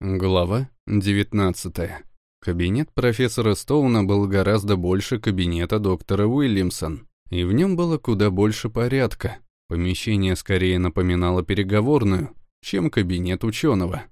Глава 19. Кабинет профессора Стоуна был гораздо больше кабинета доктора Уильямсон, и в нем было куда больше порядка. Помещение скорее напоминало переговорную, чем кабинет ученого.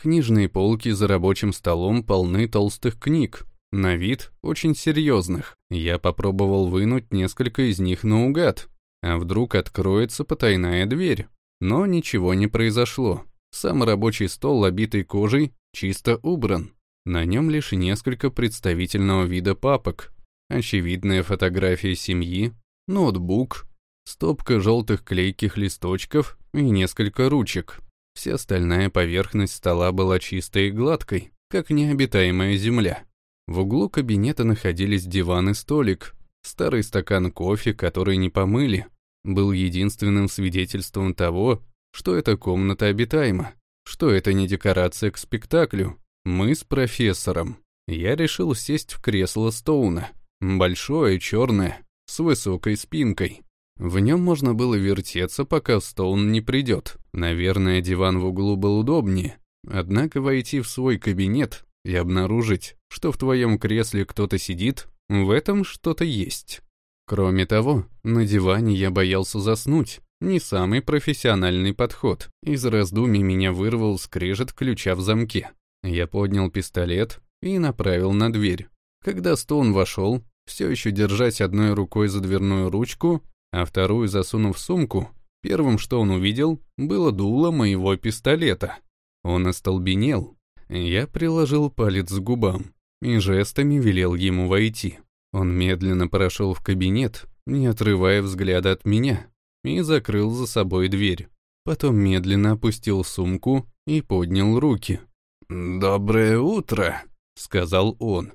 Книжные полки за рабочим столом полны толстых книг, на вид очень серьезных. Я попробовал вынуть несколько из них наугад, а вдруг откроется потайная дверь. Но ничего не произошло. Сам рабочий стол, обитый кожей, чисто убран. На нем лишь несколько представительного вида папок, очевидная фотография семьи, ноутбук, стопка желтых клейких листочков и несколько ручек. Вся остальная поверхность стола была чистой и гладкой, как необитаемая земля. В углу кабинета находились диван и столик, старый стакан кофе, который не помыли, был единственным свидетельством того, что эта комната обитаема, что это не декорация к спектаклю. Мы с профессором. Я решил сесть в кресло Стоуна, большое, черное, с высокой спинкой. В нем можно было вертеться, пока Стоун не придет. Наверное, диван в углу был удобнее. Однако войти в свой кабинет и обнаружить, что в твоем кресле кто-то сидит, в этом что-то есть. Кроме того, на диване я боялся заснуть, не самый профессиональный подход. Из раздумий меня вырвал скрежет ключа в замке. Я поднял пистолет и направил на дверь. Когда Стоун вошел, все еще держась одной рукой за дверную ручку, а вторую засунув в сумку, первым, что он увидел, было дуло моего пистолета. Он остолбенел. Я приложил палец к губам и жестами велел ему войти. Он медленно прошел в кабинет, не отрывая взгляда от меня, и закрыл за собой дверь. Потом медленно опустил сумку и поднял руки. «Доброе утро», — сказал он.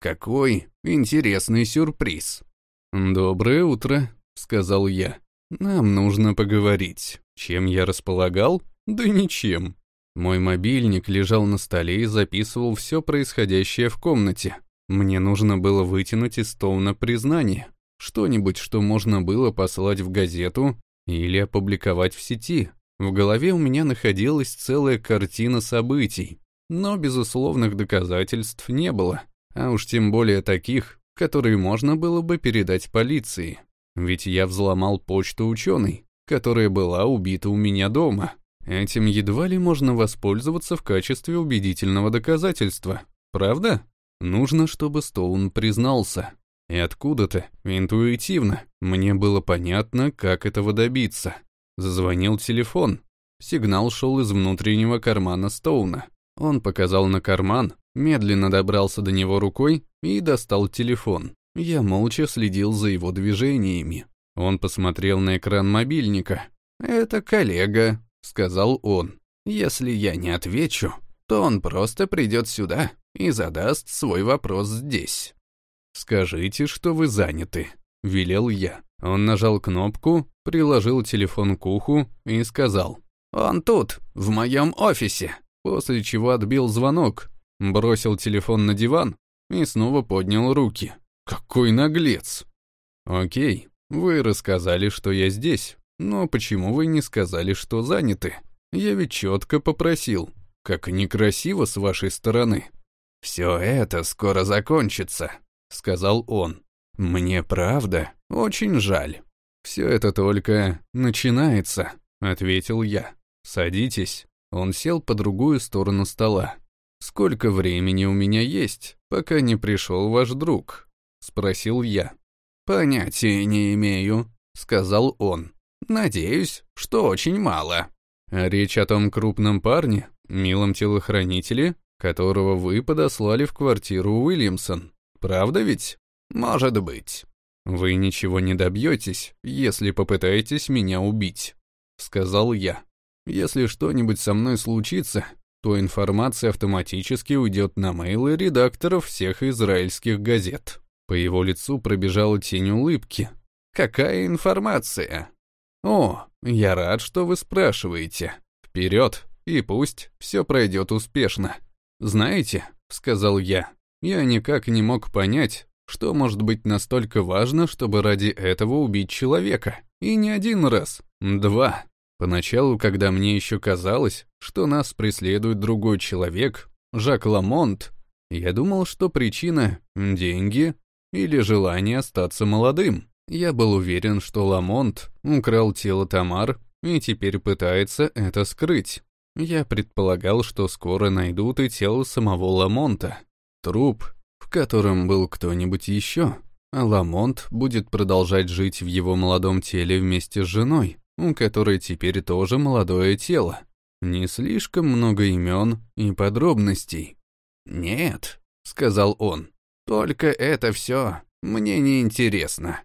«Какой интересный сюрприз». «Доброе утро», — сказал я. «Нам нужно поговорить. Чем я располагал? Да ничем». Мой мобильник лежал на столе и записывал все происходящее в комнате. Мне нужно было вытянуть из Стоуна признание. Что-нибудь, что можно было послать в газету или опубликовать в сети. В голове у меня находилась целая картина событий, но безусловных доказательств не было, а уж тем более таких, которые можно было бы передать полиции. Ведь я взломал почту ученой, которая была убита у меня дома. Этим едва ли можно воспользоваться в качестве убедительного доказательства. Правда? Нужно, чтобы Стоун признался. И откуда-то, интуитивно, мне было понятно, как этого добиться. Зазвонил телефон. Сигнал шел из внутреннего кармана Стоуна. Он показал на карман, медленно добрался до него рукой и достал телефон. Я молча следил за его движениями. Он посмотрел на экран мобильника. «Это коллега», — сказал он. «Если я не отвечу, то он просто придет сюда и задаст свой вопрос здесь». «Скажите, что вы заняты», — велел я. Он нажал кнопку, приложил телефон к уху и сказал. «Он тут, в моем офисе», после чего отбил звонок, бросил телефон на диван и снова поднял руки. «Какой наглец!» «Окей, вы рассказали, что я здесь, но почему вы не сказали, что заняты? Я ведь четко попросил. Как некрасиво с вашей стороны». «Все это скоро закончится», сказал он. «Мне правда очень жаль». «Все это только начинается», — ответил я. «Садитесь». Он сел по другую сторону стола. «Сколько времени у меня есть, пока не пришел ваш друг?» — спросил я. «Понятия не имею», — сказал он. «Надеюсь, что очень мало». А речь о том крупном парне, милом телохранителе, которого вы подослали в квартиру Уильямсон. Правда ведь? Может быть. Вы ничего не добьетесь, если попытаетесь меня убить, сказал я. Если что-нибудь со мной случится, то информация автоматически уйдет на мейлы редакторов всех израильских газет. По его лицу пробежала тень улыбки. «Какая информация?» «О, я рад, что вы спрашиваете. Вперед, и пусть все пройдет успешно. Знаете, — сказал я, я никак не мог понять, что может быть настолько важно, чтобы ради этого убить человека. И не один раз, два. Поначалу, когда мне еще казалось, что нас преследует другой человек, Жак Ламонт, я думал, что причина — деньги или желание остаться молодым. Я был уверен, что Ламонт украл тело Тамар и теперь пытается это скрыть. Я предполагал, что скоро найдут и тело самого Ламонта. Труп, в котором был кто-нибудь еще. А Ламонт будет продолжать жить в его молодом теле вместе с женой, у которой теперь тоже молодое тело. Не слишком много имен и подробностей. «Нет», — сказал он, — «только это все мне не интересно».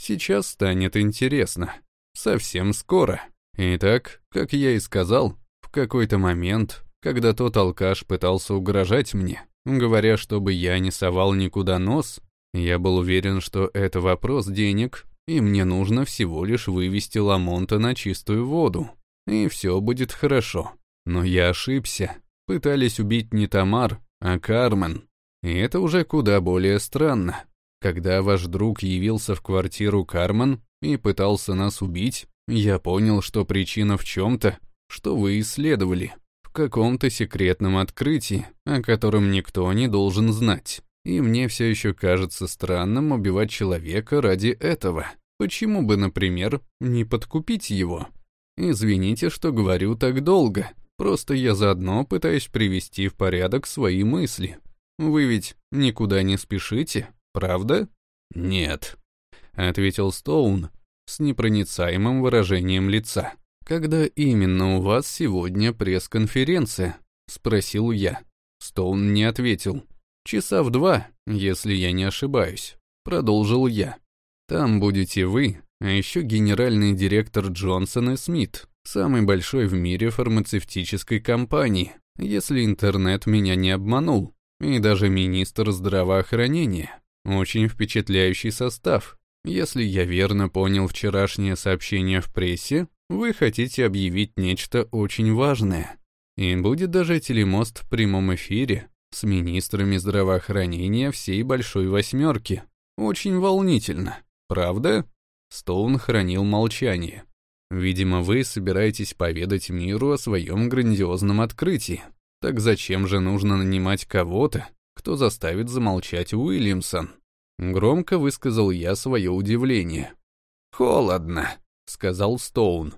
Сейчас станет интересно. Совсем скоро. Итак, как я и сказал, в какой-то момент, когда тот алкаш пытался угрожать мне, говоря, чтобы я не совал никуда нос, я был уверен, что это вопрос денег, и мне нужно всего лишь вывести Ламонта на чистую воду, и все будет хорошо. Но я ошибся. Пытались убить не Тамар, а Кармен. И это уже куда более странно. Когда ваш друг явился в квартиру Кармен и пытался нас убить, я понял, что причина в чем-то, что вы исследовали, каком-то секретном открытии, о котором никто не должен знать. И мне все еще кажется странным убивать человека ради этого. Почему бы, например, не подкупить его? Извините, что говорю так долго. Просто я заодно пытаюсь привести в порядок свои мысли. Вы ведь никуда не спешите? правда?» «Нет», — ответил Стоун с непроницаемым выражением лица. «Когда именно у вас сегодня пресс-конференция?» — спросил я. Стоун не ответил. «Часа в два, если я не ошибаюсь», — продолжил я. «Там будете вы, а еще генеральный директор Джонсон и Смит, самый большой в мире фармацевтической компании, если интернет меня не обманул, и даже министр здравоохранения. Очень впечатляющий состав. Если я верно понял вчерашнее сообщение в прессе, вы хотите объявить нечто очень важное. И будет даже телемост в прямом эфире с министрами здравоохранения всей Большой Восьмерки. Очень волнительно, правда? Стоун хранил молчание. Видимо, вы собираетесь поведать миру о своем грандиозном открытии. Так зачем же нужно нанимать кого-то, кто заставит замолчать Уильямсон. Громко высказал я свое удивление. «Холодно», — сказал Стоун.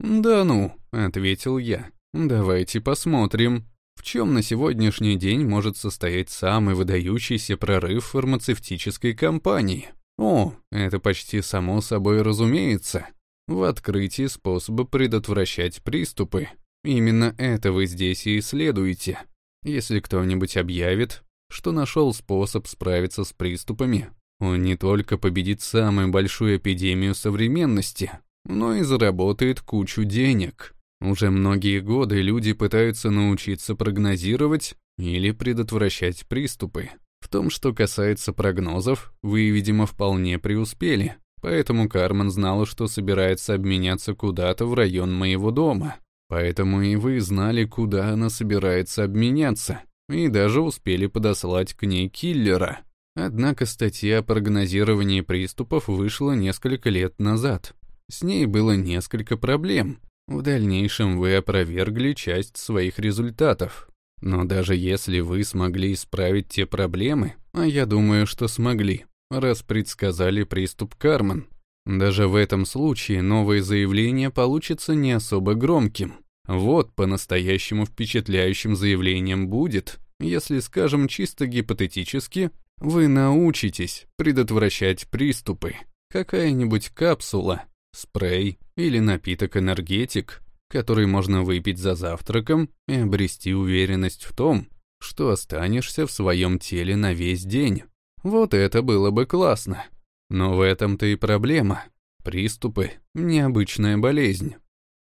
«Да ну», — ответил я. «Давайте посмотрим, в чем на сегодняшний день может состоять самый выдающийся прорыв фармацевтической компании. О, это почти само собой разумеется. В открытии способа предотвращать приступы. Именно это вы здесь и исследуете. Если кто-нибудь объявит, что нашел способ справиться с приступами. Он не только победит самую большую эпидемию современности, но и заработает кучу денег. Уже многие годы люди пытаются научиться прогнозировать или предотвращать приступы. В том, что касается прогнозов, вы, видимо, вполне преуспели. Поэтому Кармен знала, что собирается обменяться куда-то в район моего дома. Поэтому и вы знали, куда она собирается обменяться и даже успели подослать к ней киллера. Однако статья о прогнозировании приступов вышла несколько лет назад. С ней было несколько проблем. В дальнейшем вы опровергли часть своих результатов. Но даже если вы смогли исправить те проблемы, а я думаю, что смогли, раз предсказали приступ Кармен, даже в этом случае новое заявление получится не особо громким. Вот по-настоящему впечатляющим заявлением будет, если, скажем, чисто гипотетически, вы научитесь предотвращать приступы. Какая-нибудь капсула, спрей или напиток-энергетик, который можно выпить за завтраком и обрести уверенность в том, что останешься в своем теле на весь день. Вот это было бы классно. Но в этом-то и проблема. Приступы – необычная болезнь.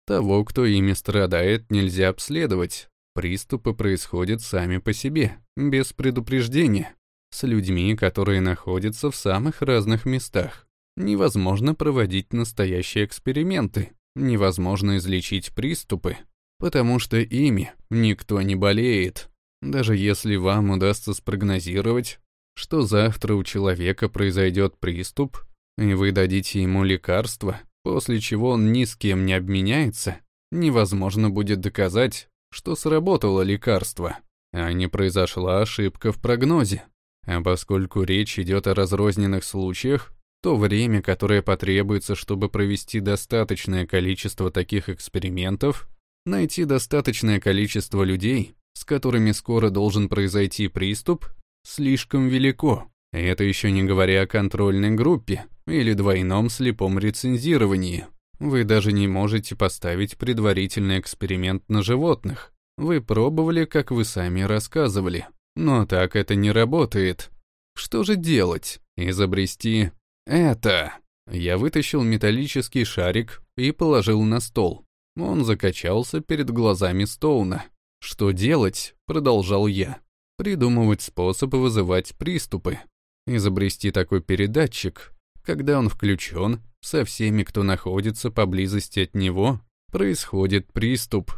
Того, кто ими страдает, нельзя обследовать. Приступы происходят сами по себе, без предупреждения, с людьми, которые находятся в самых разных местах. Невозможно проводить настоящие эксперименты, невозможно излечить приступы, потому что ими никто не болеет. Даже если вам удастся спрогнозировать, что завтра у человека произойдет приступ, и вы дадите ему лекарство, после чего он ни с кем не обменяется, невозможно будет доказать, что сработало лекарство, а не произошла ошибка в прогнозе. А поскольку речь идет о разрозненных случаях, то время, которое потребуется, чтобы провести достаточное количество таких экспериментов, найти достаточное количество людей, с которыми скоро должен произойти приступ, слишком велико. Это еще не говоря о контрольной группе или двойном слепом рецензировании. Вы даже не можете поставить предварительный эксперимент на животных. Вы пробовали, как вы сами рассказывали. Но так это не работает. Что же делать? Изобрести это. Я вытащил металлический шарик и положил на стол. Он закачался перед глазами Стоуна. «Что делать?» — продолжал я. «Придумывать способ вызывать приступы. Изобрести такой передатчик. Когда он включен, со всеми, кто находится поблизости от него, происходит приступ.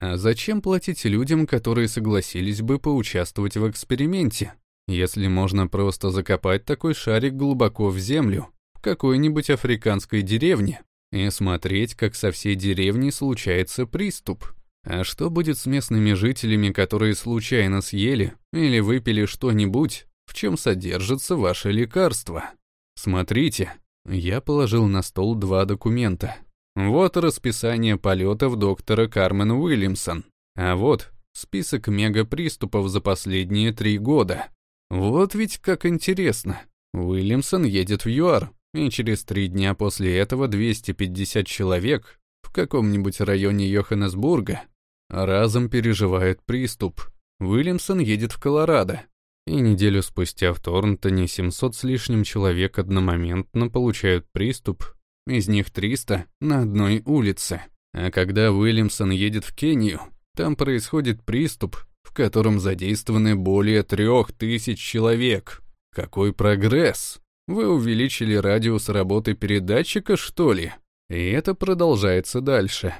А зачем платить людям, которые согласились бы поучаствовать в эксперименте, если можно просто закопать такой шарик глубоко в землю, в какой-нибудь африканской деревне, и смотреть, как со всей деревни случается приступ? А что будет с местными жителями, которые случайно съели или выпили что-нибудь, в чем содержится ваше лекарство? Смотрите, я положил на стол два документа. Вот расписание полетов доктора Кармен Уильямсон. А вот список мегаприступов за последние три года. Вот ведь как интересно. Уильямсон едет в ЮАР, и через три дня после этого 250 человек в каком-нибудь районе Йоханнесбурга разом переживает приступ. Уильямсон едет в Колорадо, и неделю спустя в Торнтоне 700 с лишним человек одномоментно получают приступ из них 300 на одной улице. А когда Уильямсон едет в Кению, там происходит приступ, котором задействованы более трех тысяч человек. Какой прогресс! Вы увеличили радиус работы передатчика, что ли? И это продолжается дальше.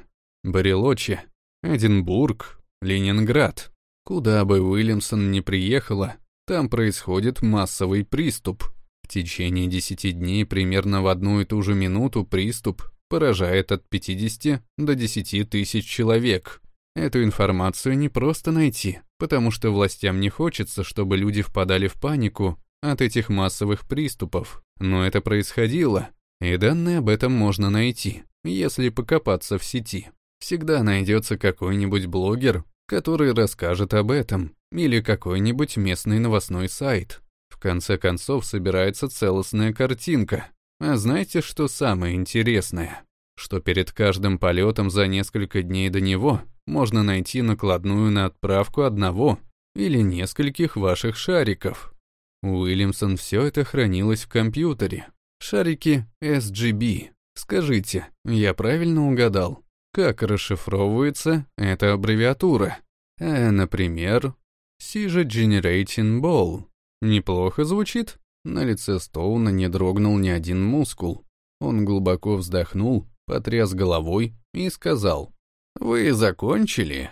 Барелочи, Эдинбург, Ленинград. Куда бы Уильямсон ни приехала, там происходит массовый приступ. В течение 10 дней примерно в одну и ту же минуту приступ поражает от 50 до 10 тысяч человек. Эту информацию не просто найти, потому что властям не хочется, чтобы люди впадали в панику от этих массовых приступов. Но это происходило, и данные об этом можно найти, если покопаться в сети. Всегда найдется какой-нибудь блогер, который расскажет об этом, или какой-нибудь местный новостной сайт. В конце концов собирается целостная картинка. А знаете, что самое интересное? Что перед каждым полетом за несколько дней до него можно найти накладную на отправку одного или нескольких ваших шариков. У Уильямсон все это хранилось в компьютере. Шарики SGB. Скажите, я правильно угадал? Как расшифровывается эта аббревиатура? Э, например, Seizure Generating Ball. Неплохо звучит. На лице Стоуна не дрогнул ни один мускул. Он глубоко вздохнул, потряс головой и сказал. «Вы закончили?»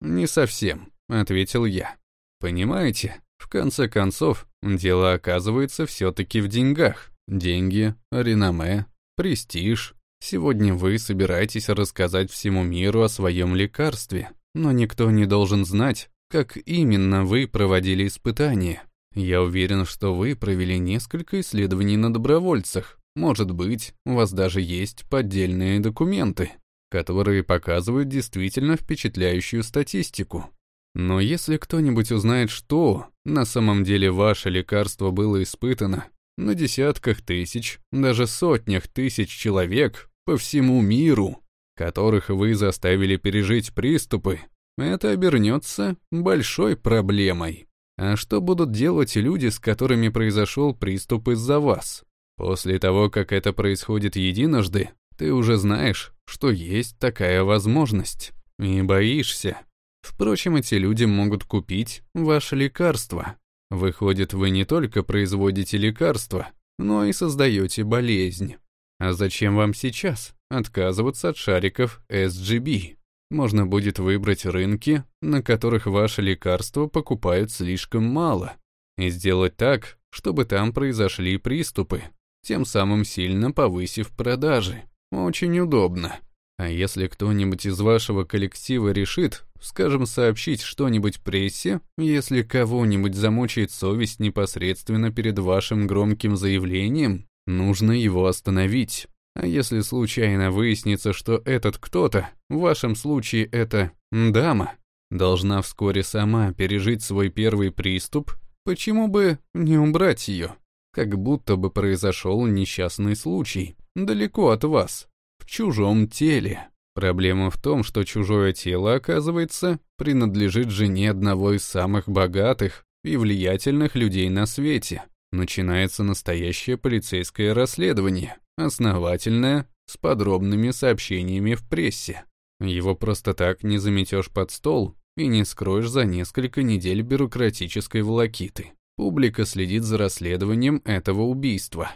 «Не совсем», — ответил я. «Понимаете, в конце концов, дело оказывается все-таки в деньгах. Деньги, реноме, престиж. Сегодня вы собираетесь рассказать всему миру о своем лекарстве, но никто не должен знать, как именно вы проводили испытания. Я уверен, что вы провели несколько исследований на добровольцах. Может быть, у вас даже есть поддельные документы, которые показывают действительно впечатляющую статистику. Но если кто-нибудь узнает, что на самом деле ваше лекарство было испытано на десятках тысяч, даже сотнях тысяч человек по всему миру, которых вы заставили пережить приступы, это обернется большой проблемой. А что будут делать люди, с которыми произошел приступ из-за вас? После того, как это происходит единожды, ты уже знаешь, что есть такая возможность. И боишься. Впрочем, эти люди могут купить ваше лекарство. Выходит, вы не только производите лекарство, но и создаете болезнь. А зачем вам сейчас отказываться от шариков SGB? Можно будет выбрать рынки, на которых ваше лекарство покупают слишком мало, и сделать так, чтобы там произошли приступы, тем самым сильно повысив продажи. Очень удобно. А если кто-нибудь из вашего коллектива решит, скажем, сообщить что-нибудь прессе, если кого-нибудь замучает совесть непосредственно перед вашим громким заявлением, нужно его остановить. А если случайно выяснится, что этот кто-то, в вашем случае это дама, должна вскоре сама пережить свой первый приступ, почему бы не убрать ее? Как будто бы произошел несчастный случай, далеко от вас, в чужом теле. Проблема в том, что чужое тело, оказывается, принадлежит жене одного из самых богатых и влиятельных людей на свете. Начинается настоящее полицейское расследование, основательное, с подробными сообщениями в прессе. Его просто так не заметешь под стол и не скроешь за несколько недель бюрократической волокиты. Публика следит за расследованием этого убийства.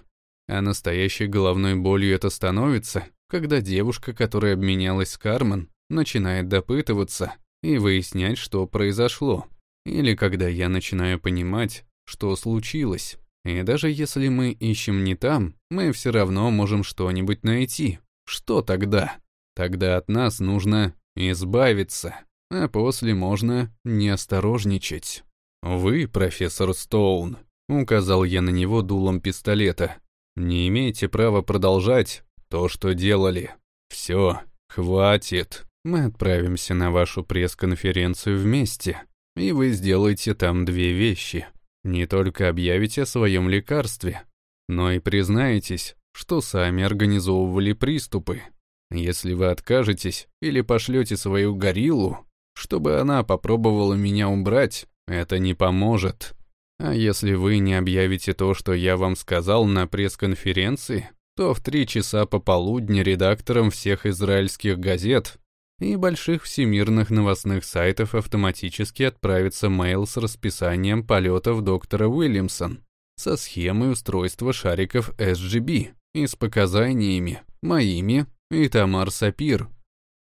А настоящей головной болью это становится, когда девушка, которая обменялась с Кармен, начинает допытываться и выяснять, что произошло. Или когда я начинаю понимать, что случилось. И даже если мы ищем не там, мы все равно можем что-нибудь найти. Что тогда? Тогда от нас нужно избавиться, а после можно не осторожничать. «Вы, профессор Стоун», — указал я на него дулом пистолета, «не имеете права продолжать то, что делали. Все, хватит. Мы отправимся на вашу пресс-конференцию вместе, и вы сделаете там две вещи. Не только объявите о своем лекарстве, но и признаетесь, что сами организовывали приступы. Если вы откажетесь или пошлете свою гориллу, чтобы она попробовала меня убрать, это не поможет. А если вы не объявите то, что я вам сказал на пресс-конференции, то в три часа пополудни редакторам всех израильских газет и больших всемирных новостных сайтов автоматически отправится мейл с расписанием полетов доктора Уильямсон со схемой устройства шариков SGB и с показаниями моими и Тамар Сапир.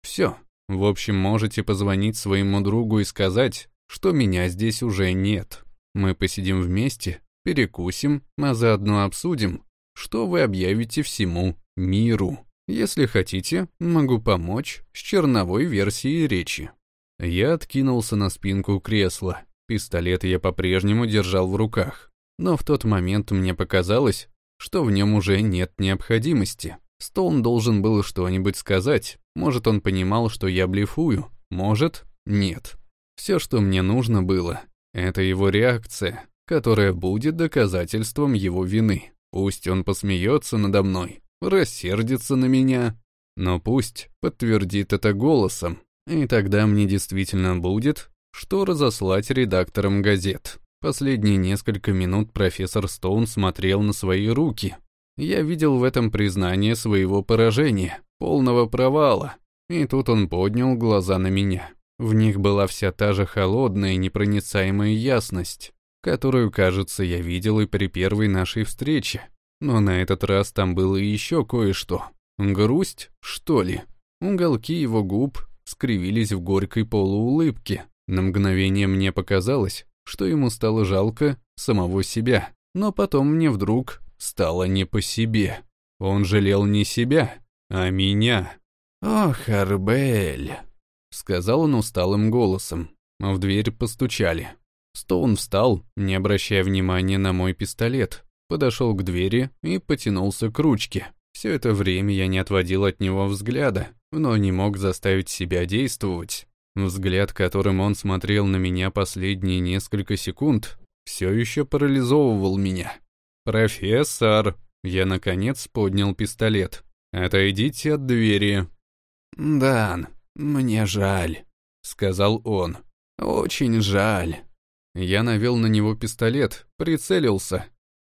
Все. В общем, можете позвонить своему другу и сказать, что меня здесь уже нет. Мы посидим вместе, перекусим, а заодно обсудим, что вы объявите всему миру. Если хотите, могу помочь с черновой версией речи. Я откинулся на спинку кресла. Пистолет я по-прежнему держал в руках. Но в тот момент мне показалось, что в нем уже нет необходимости. Стоун должен был что-нибудь сказать. Может, он понимал, что я блефую. Может, нет. Все, что мне нужно было, это его реакция, которая будет доказательством его вины. Пусть он посмеется надо мной, рассердится на меня, но пусть подтвердит это голосом, и тогда мне действительно будет, что разослать редакторам газет. Последние несколько минут профессор Стоун смотрел на свои руки. Я видел в этом признание своего поражения, полного провала. И тут он поднял глаза на меня. В них была вся та же холодная непроницаемая ясность которую, кажется, я видел и при первой нашей встрече. Но на этот раз там было еще кое-что. Грусть, что ли? Уголки его губ скривились в горькой полуулыбке. На мгновение мне показалось, что ему стало жалко самого себя. Но потом мне вдруг стало не по себе. Он жалел не себя, а меня. «Ох, Арбель», — сказал он усталым голосом. В дверь постучали. Стоун встал, не обращая внимания на мой пистолет, подошел к двери и потянулся к ручке. Все это время я не отводил от него взгляда, но не мог заставить себя действовать. Взгляд, которым он смотрел на меня последние несколько секунд, все еще парализовывал меня. «Профессор!» Я, наконец, поднял пистолет. «Отойдите от двери». «Дан, мне жаль», — сказал он. «Очень жаль». Я навел на него пистолет, прицелился.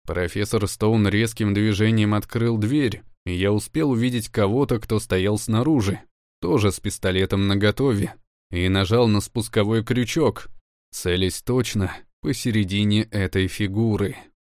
Профессор Стоун резким движением открыл дверь, и я успел увидеть кого-то, кто стоял снаружи, тоже с пистолетом наготове, и нажал на спусковой крючок, целясь точно посередине этой фигуры.